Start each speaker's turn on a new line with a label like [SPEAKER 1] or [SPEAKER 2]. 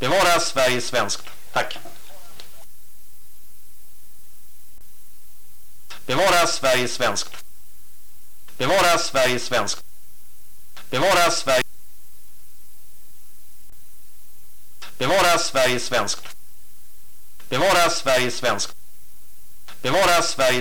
[SPEAKER 1] Bevara Sverige svenskt. Tack. Bevara Sverige svenskt. Bevara Sverige svenskt. Bevara Sverige Bevara Sverige svenskt. Bevara Sverige svenskt. Bevara Sverige